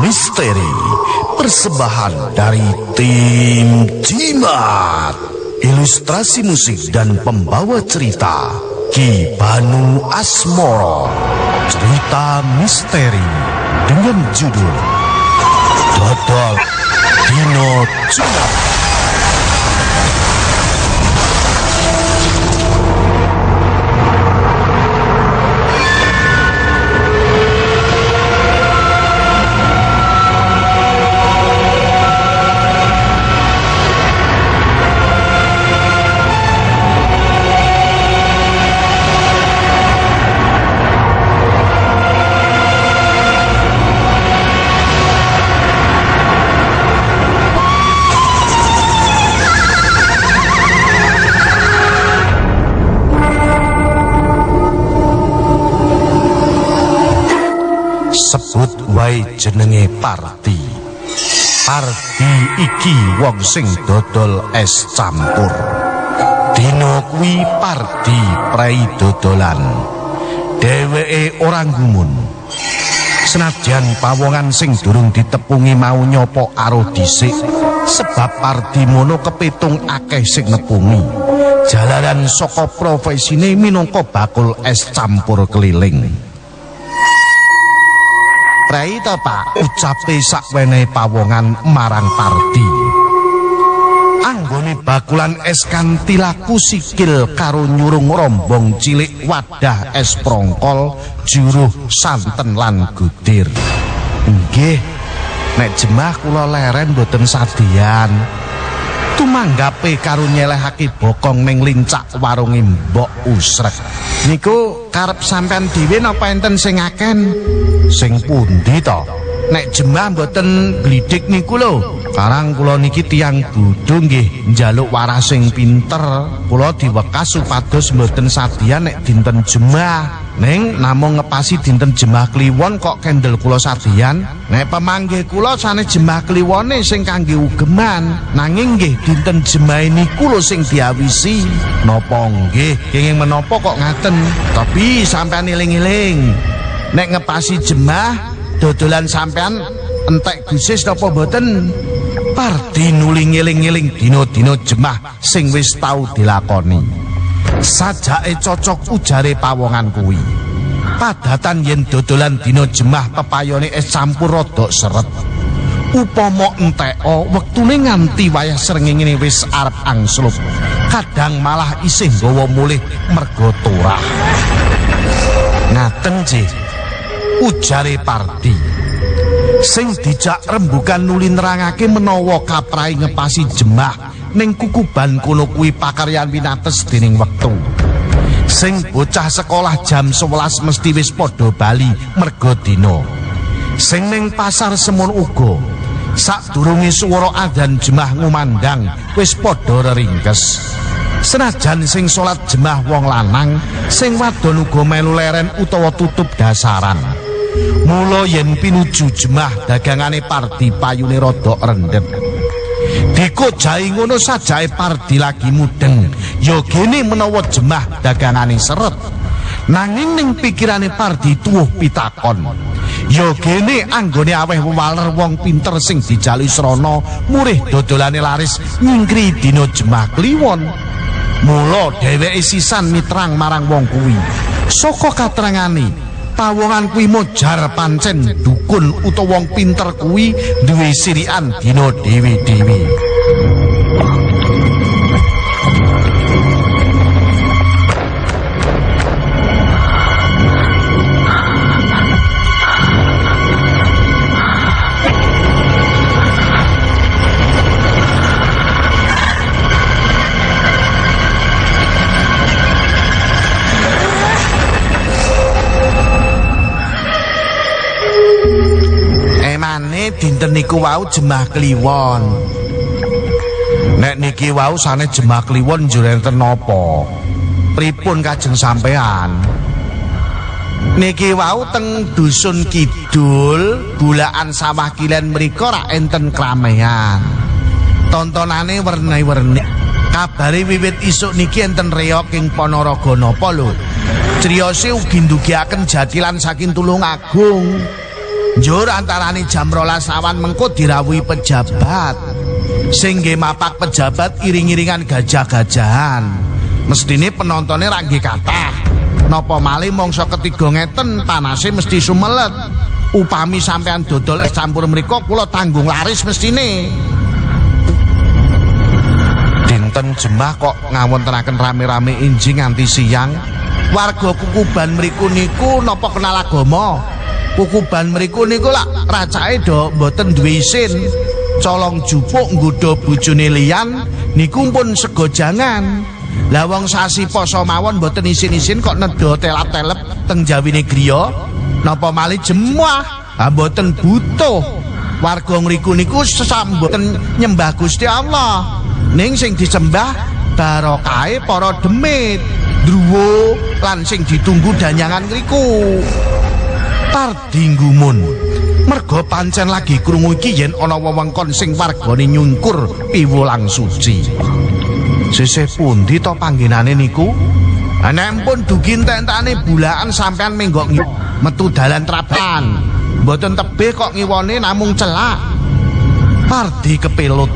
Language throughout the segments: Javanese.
Misteri Persembahan dari tim Jimat. Ilustrasi musik dan pembawa cerita Ki Banu Asmoro. Cerita misteri dengan judul Dodol Dino Jimat jenenge Parti. Parti iki wong sing dodol es campur. Dino kuwi Parti prei dodolan. Dheweke ora gumun. Senadyan pawongan sing durung ditepungi mau nyopo aruh dhisik sebab Parti mono kepitung akeh sing nepungi. Jalanan saka profesine minangka bakul es campur keliling. Prei to Pak ucape sakwene pawongan marang Parti. Anggone bakulan es kanthi laku sikil karo nyurung rombong cilik wadah es prongkol juruh santen lan gudir. Nggih, nek jemah kula leren boten sadian. Tumanggape karo nyelehake bokong ning lincak warunge Mbok Usrek. Niku karep sampean dhewe napa enten sing aken? Sing pundi to? Nek jemah mboten glidik niku lho. Karang kula niki tiang bodho nggih njaluk waras sing pinter. Kula diwekas supados mboten sadian nek dinten jemah. Ning namung ngepasi dinten jemah kliwon kok kendel kula sadian. Nek pemanggih kula sane jemah kliwone sing kangge ugeman. Nanging nggih dinten jemah niku lho sing diawisi. Napa nggih kenging menapa kok ngaten? Tapi sampean eling-eling. Nek ngepasi jemah dodolan sampean entek gusis napa mboten? Parti nuli ngeling-eling dina-dina jemah sing wis tau dilakoni. Sajake cocok ujare pawongan kuwi. Padatan yen dodolan dina jemah pepayone es campur rada seret. Upama enteko wektune nganti wayah srengenge wis arep angslup. Kadang malah isih nggawa mulih mergo turah. Ngaten jih. Ujare Parti. sing dijak rembukan nuli nerangake menawa kaprai ngepasi jemah ning kukuban kono kuwi pakaryan winates dening wektu. Sing bocah sekolah jam 11 mesti wis padha bali merga dina. Sing ning pasar semun uga sadurunge swara adzan jemah ngumandang wis padha reringkes. Senajan sing salat jemah wong lanang sing wadon uga melu leren utawa tutup dasaran. Mula yen pinuju jemah dagangane Pardi payune rada rendhet. Diko jai ngono sajae Pardi lagi mudeng. Ya gene menawa jemah dagangane seret. Nanging ning pikirane Pardi tuwuh pitakon. Ya gene anggone aweh waler wong pinter sing dijalui srana murih dodolane laris nyingkri dina jemah kliwon. Mula dheweke sisan mitrang marang wong kuwi. Saka katerangane pawongan kuwi mojar pancen dukun utawa wong pinter kuwi duwe sirikan dina dewi-dewi. Dinten niku wau jemah kliwon. Nek niki wau sane jemah kliwon njur enten napa? Pripun kajeng sampean? Niki wau teng dusun kidul, bulaan sawah kilen mriku rak enten kramehan. Tontonane werni-werni. Kabare wiwit isuk niki enten reok ing Ponorogo napa lho? Criyose ugi ndugiaken jatilan saking Tulung Agung. Njur antarane jam rolas awan mengko dirawuhi pejabat. Sing nggih mapak pejabat iring-iringan gajah-gajahan. Mestine penontonnya ra nggih kathah. Napa malih mangsa ketiga ngeten panase mesti sumelet. Upami sampean dodol es campur mriku kula tanggung laris mestine. Dinten Jemah kok ngawontenaken rame-rame injing nganti siang. Warga kukuban mriku niku napa kenal agama? Kukuban mriku niku lak racake do mboten duwe isin. Colong jupuk nggodha bojone liyan niku pun sego jangan. Lah sasi poso mawon mboten isin-isin kok nedha telap-telep teng jawine griya. Napa malih jemah? Ah mboten butuh. Warga ngriku niku sesamboten nyembah Gusti Allah. Ning sing disembah barokahe para demit, druwa lan sing ditunggu danyangan ngriku. Tardinggumun. Merga pancen lagi krungu iki yen ana wewengkon sing wargane nyungkur piwulang suci. Sisih pundi to panggenane niku? Nek pun dugi entek-entekane bulaan sampean menggok metu dalan traban. Mboten tebih kok ngiwone namung celak. Pardi kepelut.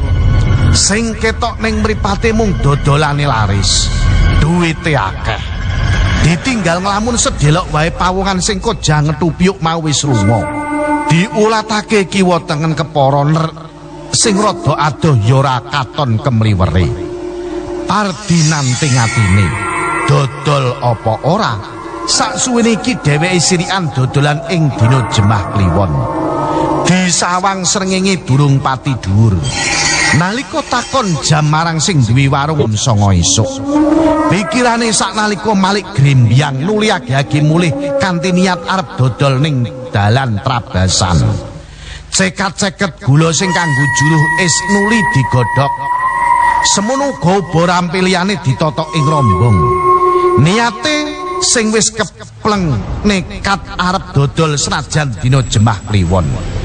Sing ketok ning mripate mung dodolane laris. Duwite akeh. Ditinggal nglamun sedelok wae pawongan sing kojang mau wis lunga. Diulatake kiwa tengen kepara sing rada adoh ya ora katon kemliwere. Pardi nanting atine. Dodol apa ora? Saksuwene iki dheweke sirikan dodolan ing dina Jemah Kliwon. Disawang srengenge durung pati dhuwur. Nalika takon jam marang sing duwe warung songo esuk. Pikirane saknalika Malik Grembyang nuli agi-agi mulih kanthi niat arep dodol ning dalan Trabasan. Cekat-ceket gula sing kanggo juruh es nuli digodhok. Semono uga borampe liyane ditotok ing rombong. Niate sing wis kepleng nekat arep dodol senajan dina Jemah Kliwon.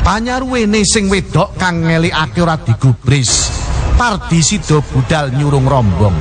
Panyaruwene sing wedok kang ngelikake ora digubris. Pardi sida budal nyurung rombong.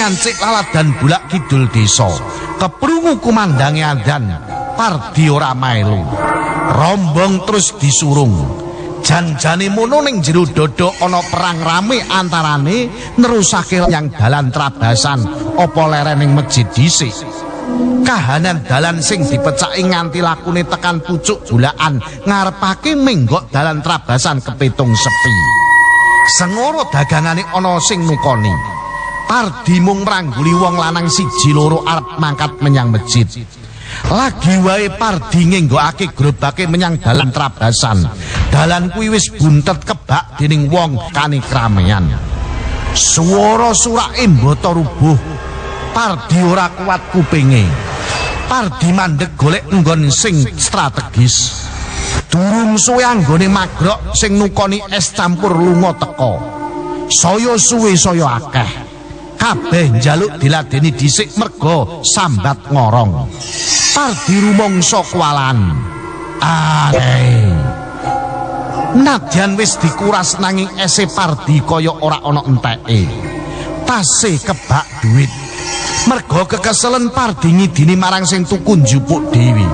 Lakune ngancik laladan bulak kidul desa, keprungu kumandange andan, Pardi ora melu. Rombong terus disurung. Mono ning jero dodo ana perang rame antarane nerusake yang dalan trabasan apa lerening masjid dhisik. Kahanan dalan sing dipecaki nganti lakune tekan pucuk bulakan ngarepake menggok dalan trabasan kepitung sepi. Sengoro dagangane ana sing nukoni. Pardi mung mrangguli wong lanang siji loro arep mangkat menyang masjid. Lagi wae Pardi ngenggokake gerobake menyang dalan trabasan. Dalan kuwi wis buntet kebak dening wong kani kramean. Swara surake mbata rubuh. Pardi ora kuat kupinge. Pardi mandeg golek nggon sing strategis. Durung suwe anggone magrok sing nukoni es campur lunga teka. Saya suwe saya akeh. Kabeh njaluk diladeni dhisik merga sambat ngorong. Pardi rumangsa kualan. Akeh. Nadyan wis dikuras nanging ese Pardi kaya ora ana enteke. Tase kebak duit. Merga kekeselen Pardi ngidini marang sing tuku njupuk dewi.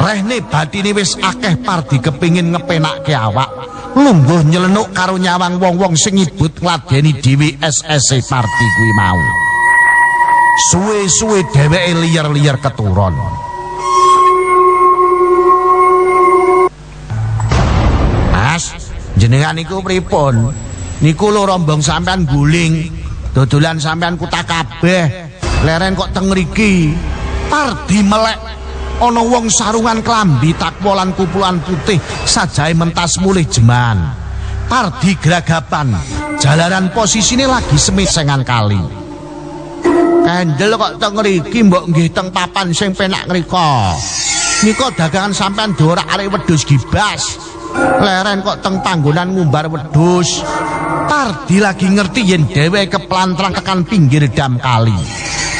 Rehne batine wis akeh Pardi kepingin ngepenakke awak. Lungguh nyelenuk karo nyawang wong-wong sing ngibut ngladeni dewi SS Pardi kuwi mau. Suwe-suwe dheweke liyer-liyer keturun. Mas, jenengan niku pripun? Niku lho rombong sampean guling. Dodolan sampean kutak kabeh. Leren kok teng mriki. Pardi melek ana wong sarungan klambi takwolan kupulan putih sajae mentas mulih jeman. Pardi geragapan. Jalaran posisine lagi semisengan kali. Kendel kok teng mriki mbok nggih teng papan sing penak ngrika. Nika dagangan sampean dorak arek wedhus gibas. Leren kok teng panggonan ngumbar wedhus. Pardi lagi ngerti yen dhewe keplantrang tekan pinggir dam kali.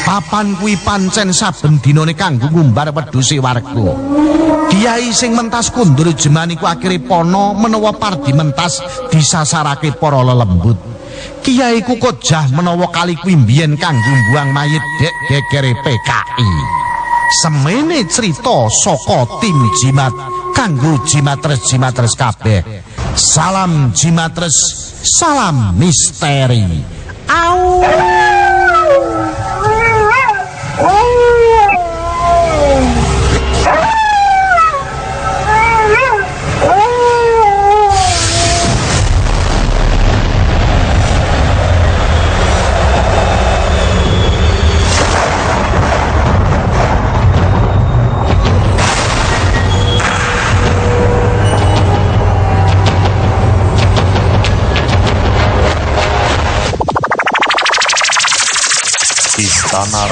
Papan kuwi pancen saben dinane kanggo ngumbar wedhuse warga. Kiai sing mentas kundur jeman iku akhire pono menawa Pardi mentas disasarake para lelembut. Kiai ku kojah menawa kali kuwi mbiyen kanggo mbuang mayit dek gekere PKI. Semene cerita saka tim jimat kanggo jimatres jimatres kabeh. Salam jimatres, salam misteri. Au.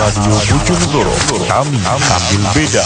radio lucu Nusoro Kami tampil beda